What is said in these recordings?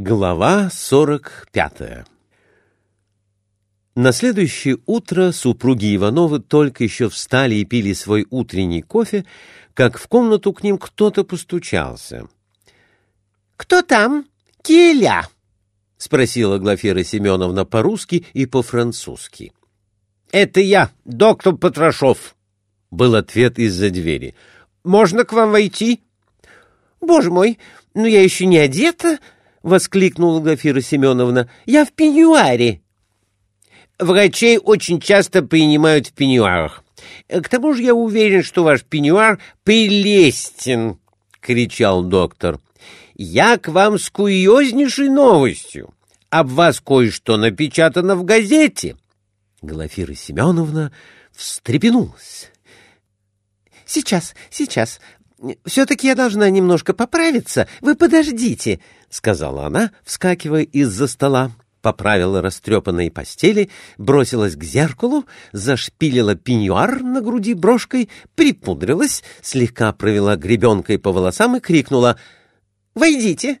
Глава сорок пятая На следующее утро супруги Ивановы только еще встали и пили свой утренний кофе, как в комнату к ним кто-то постучался. — Кто там? Киля? — спросила Глафира Семеновна по-русски и по-французски. — Это я, доктор Потрошов, — был ответ из-за двери. — Можно к вам войти? — Боже мой, ну я еще не одета! —— воскликнула Глафира Семеновна. — Я в пеньюаре. — Врачей очень часто принимают в пеньюарах. К тому же я уверен, что ваш пеньюар прелестен, — кричал доктор. — Я к вам с курьезнейшей новостью. Об вас кое-что напечатано в газете. Глафира Семеновна встрепенулась. — Сейчас, сейчас. Все-таки я должна немножко поправиться. Вы подождите, —— сказала она, вскакивая из-за стола, поправила растрепанные постели, бросилась к зеркалу, зашпилила пеньюар на груди брошкой, припудрилась, слегка провела гребенкой по волосам и крикнула «Войдите!».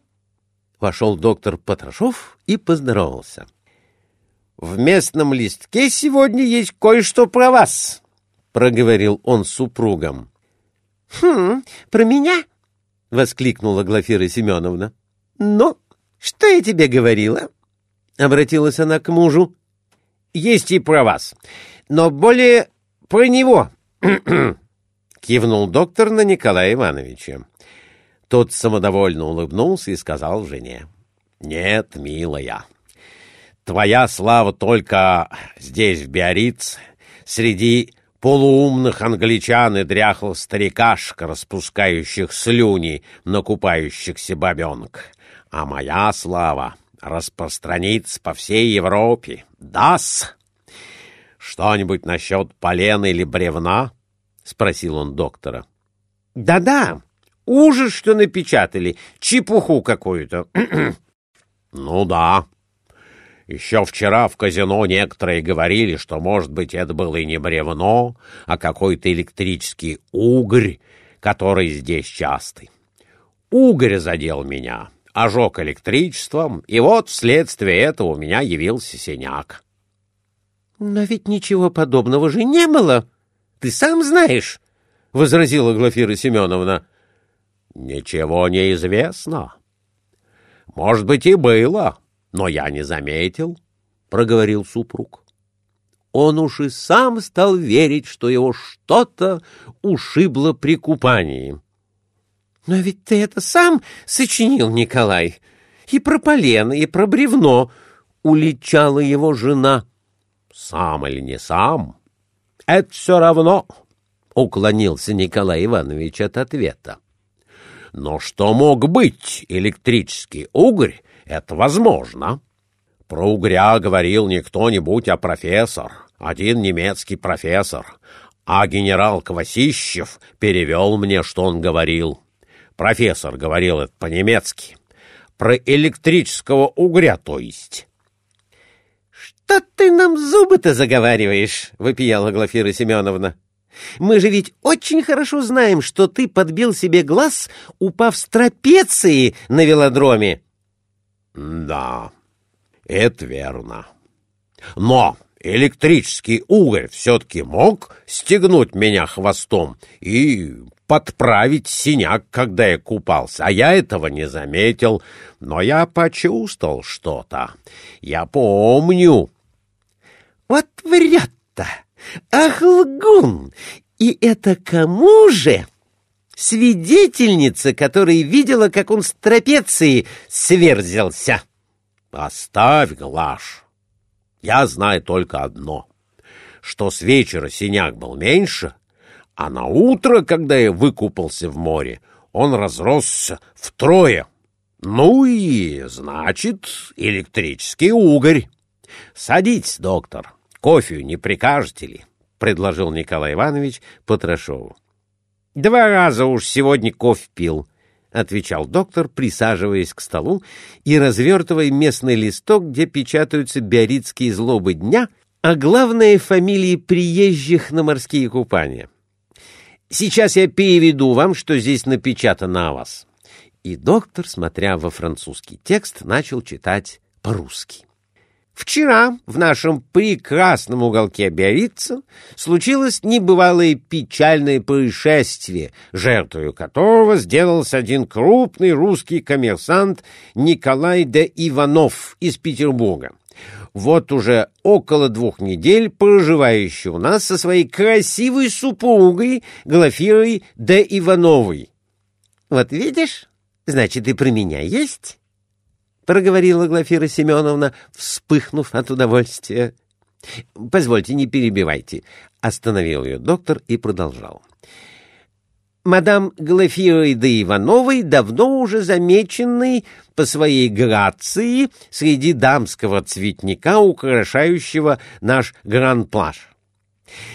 Вошел доктор Потрошов и поздоровался. «В местном листке сегодня есть кое-что про вас», — проговорил он супругам. «Хм, про меня?» — воскликнула Глафира Семеновна. «Ну, что я тебе говорила?» — обратилась она к мужу. «Есть и про вас, но более про него», — кивнул доктор на Николая Ивановича. Тот самодовольно улыбнулся и сказал жене. «Нет, милая, твоя слава только здесь, в Биориц, среди полуумных англичан и дряхлых старикашек, распускающих слюни на купающихся бабенок а моя слава распространится по всей Европе. Дас! Что-нибудь насчет полена или бревна? — спросил он доктора. Да — Да-да, ужас, что напечатали, чепуху какую-то. — Ну да. Еще вчера в казино некоторые говорили, что, может быть, это было и не бревно, а какой-то электрический угорь, который здесь частый. Угорь задел меня, ожог электричеством, и вот вследствие этого у меня явился синяк. — Но ведь ничего подобного же не было. Ты сам знаешь, — возразила Глафира Семеновна. — Ничего не известно. — Может быть, и было, но я не заметил, — проговорил супруг. Он уж и сам стал верить, что его что-то ушибло при купании. — но ведь ты это сам сочинил, Николай. И про полено, и про бревно. Уличала его жена. Сам или не сам? Это все равно, — уклонился Николай Иванович от ответа. Но что мог быть электрический угорь, это возможно. Про угря говорил не кто-нибудь, а профессор, один немецкий профессор, а генерал Квасищев перевел мне, что он говорил. Профессор говорил это по-немецки. Про электрического угря, то есть. — Что ты нам зубы-то заговариваешь? — выпияла Глафира Семеновна. — Мы же ведь очень хорошо знаем, что ты подбил себе глаз, упав с трапеции на велодроме. — Да, это верно. Но электрический угорь все-таки мог стегнуть меня хвостом и подправить синяк, когда я купался, а я этого не заметил, но я почувствовал что-то. Я помню. Вот врет-то! Ах, лгун! И это кому же? Свидетельница, которая видела, как он с трапеции сверзился. Оставь, Глаш. Я знаю только одно, что с вечера синяк был меньше, а на утро, когда я выкупался в море, он разросся втрое. Ну и, значит, электрический угорь. Садитесь, доктор, кофе не прикажете ли? — предложил Николай Иванович Потрошову. — Два раза уж сегодня кофе пил, — отвечал доктор, присаживаясь к столу и развертывая местный листок, где печатаются биоритские злобы дня, а главное — фамилии приезжих на морские купания. — Сейчас я переведу вам, что здесь напечатано о вас. И доктор, смотря во французский текст, начал читать по-русски. Вчера в нашем прекрасном уголке Биорица случилось небывалое печальное происшествие, жертвою которого сделался один крупный русский коммерсант Николай де Иванов из Петербурга. Вот уже около двух недель проживающий у нас со своей красивой супругой Глафирой де Ивановой. — Вот видишь, значит, и про меня есть? Проговорила Глафира Семеновна, вспыхнув от удовольствия. — Позвольте, не перебивайте, — остановил ее доктор и продолжал. Мадам Глафирой де Ивановой давно уже замеченной по своей грации среди дамского цветника, украшающего наш гран-плаж.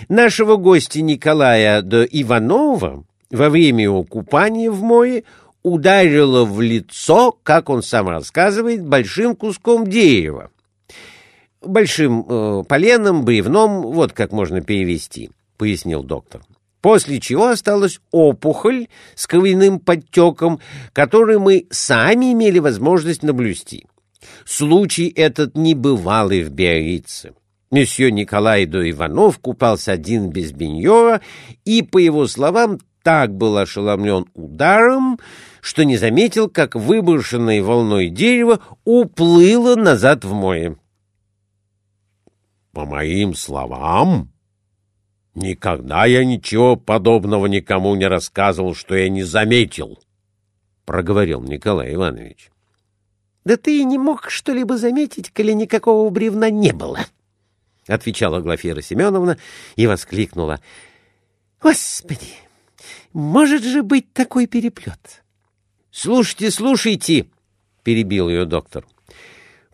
Нашего гостя Николая де Иванова во время купания в море ударила в лицо, как он сам рассказывает, большим куском дерева. Большим э, поленом, бревном, вот как можно перевести, пояснил доктор. После чего осталась опухоль с кровяным подтеком, который мы сами имели возможность наблюсти. Случай этот небывалый в Биорице. Месье Николай до Иванов купался один без беньора и, по его словам, так был ошеломлен ударом, что не заметил, как выброшенное волной дерево уплыло назад в море. По моим словам, никогда я ничего подобного никому не рассказывал, что я не заметил, — проговорил Николай Иванович. — Да ты и не мог что-либо заметить, коли никакого бревна не было, — отвечала Глафира Семеновна и воскликнула. — Господи! Может же быть такой переплет? — Слушайте, слушайте, — перебил ее доктор.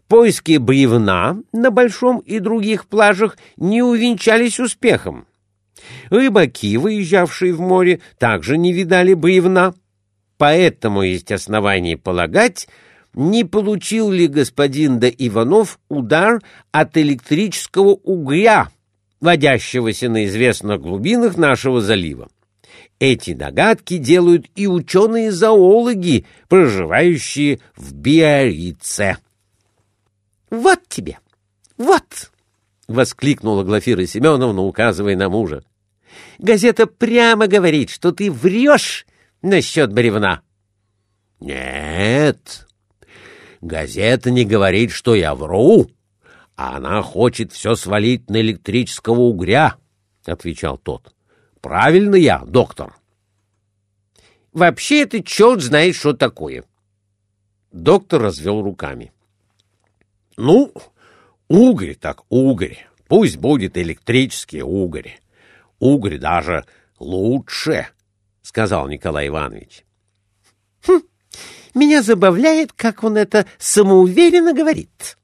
Поиски бревна на большом и других пляжах не увенчались успехом. Рыбаки, выезжавшие в море, также не видали бревна. Поэтому есть основания полагать, не получил ли господин Д. Иванов удар от электрического угря, водящегося на известных глубинах нашего залива. Эти догадки делают и ученые-зоологи, проживающие в Биорице. — Вот тебе! Вот! — воскликнула Глафира Семеновна, указывая на мужа. — Газета прямо говорит, что ты врешь насчет бревна. — Нет, газета не говорит, что я вру, а она хочет все свалить на электрического угря, — отвечал тот. — Правильно я, доктор? Вообще это черт знает, что такое. Доктор развел руками. Ну, угорь так угорь. Пусть будет электрический угорь. Угорь даже лучше, сказал Николай Иванович. Хм, меня забавляет, как он это самоуверенно говорит,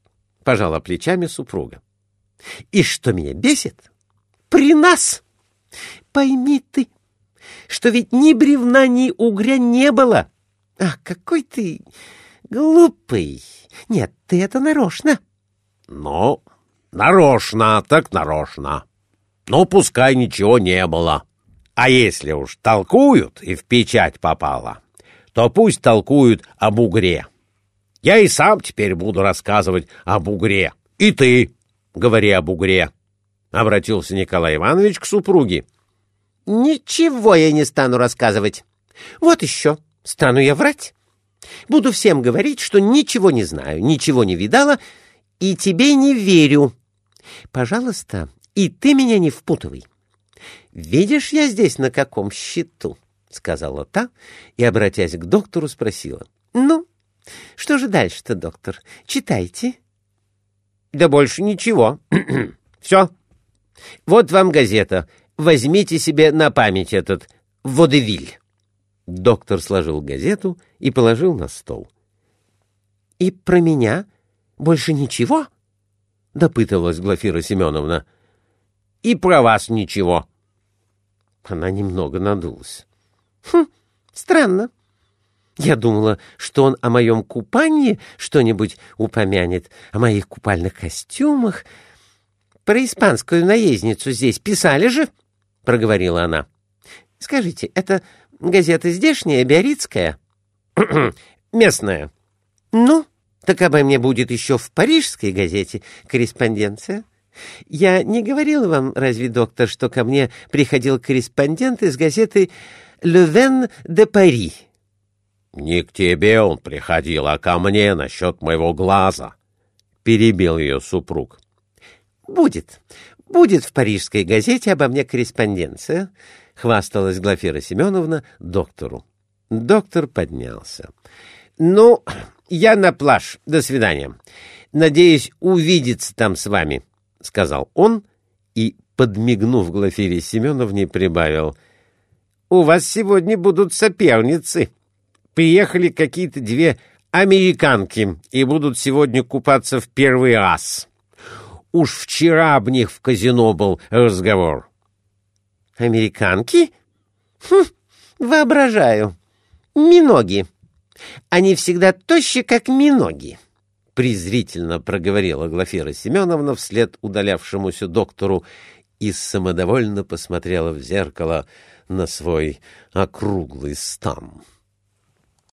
пожала плечами супруга. И что меня бесит? При нас Пойми ты, что ведь ни бревна, ни угря не было. Ах, какой ты глупый. Нет, ты это нарочно. Ну, нарочно, так нарочно. Ну, пускай ничего не было. А если уж толкуют и в печать попало, то пусть толкуют об угре. Я и сам теперь буду рассказывать об угре. И ты говори об угре. Обратился Николай Иванович к супруге. Ничего я не стану рассказывать. Вот еще, стану я врать. Буду всем говорить, что ничего не знаю, ничего не видала и тебе не верю. Пожалуйста, и ты меня не впутывай. Видишь, я здесь на каком счету, — сказала та и, обратясь к доктору, спросила. — Ну, что же дальше-то, доктор? Читайте. — Да больше ничего. Все. Вот вам газета — Возьмите себе на память этот водевиль. Доктор сложил газету и положил на стол. — И про меня больше ничего? — допытывалась Глафира Семеновна. — И про вас ничего. Она немного надулась. — Хм, странно. Я думала, что он о моем купании что-нибудь упомянет, о моих купальных костюмах. Про испанскую наездницу здесь писали же? — проговорила она. — Скажите, это газета здешняя, Биоритская? местная. Ну, так обо мне будет еще в парижской газете корреспонденция. Я не говорил вам, разве, доктор, что ко мне приходил корреспондент из газеты «Le Vin de Paris»? Не к тебе он приходил, а ко мне насчет моего глаза, — перебил ее супруг. Будет, будет в парижской газете обо мне корреспонденция, — хвасталась Глафира Семеновна доктору. Доктор поднялся. — Ну, я на плаж. До свидания. Надеюсь увидеться там с вами, — сказал он и, подмигнув Глафире Семеновне, прибавил. — У вас сегодня будут соперницы. Приехали какие-то две американки и будут сегодня купаться в первый раз. Уж вчера об них в казино был разговор. — Американки? Хм, воображаю. Миноги. Они всегда тощи, как миноги. Презрительно проговорила Глафира Семеновна вслед удалявшемуся доктору и самодовольно посмотрела в зеркало на свой округлый стам.